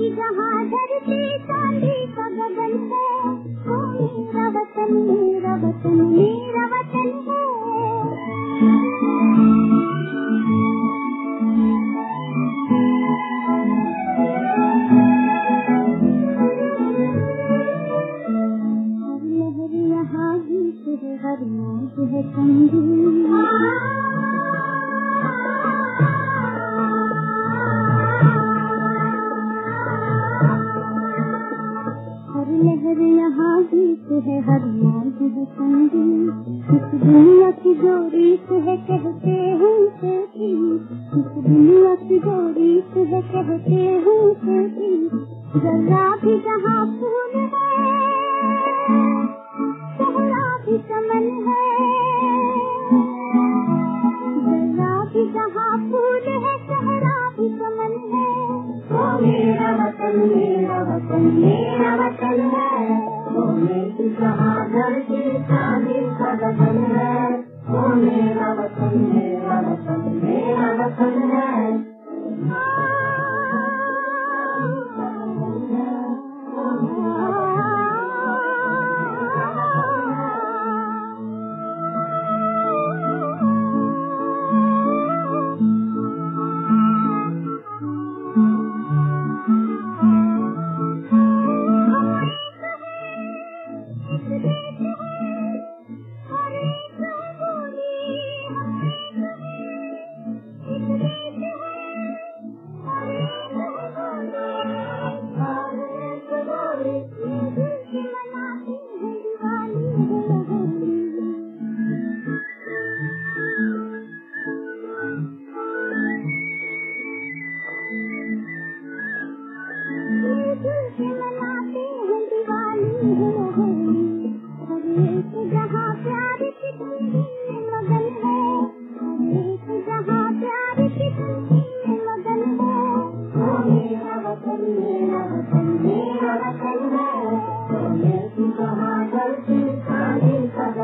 कि जहाँ धरती चांदी का गगन है वो मेरा वतन मेरा वतन मेरा वतन है हर मौज है संगीत गीत है हर मौज है इस दुनिया की जो रीत है, कहते हैं इस दुनिया की जो रीत है, कहते हैं जरा भी जहाँ फूल है सहरा भी चमन है। जरा भी जहाँ फूल है सहरा भी चमन है। मेरा मेरा मेरा धरती का वतन है मेरा वतन मेरा वतन मेरा वतन है Thank you.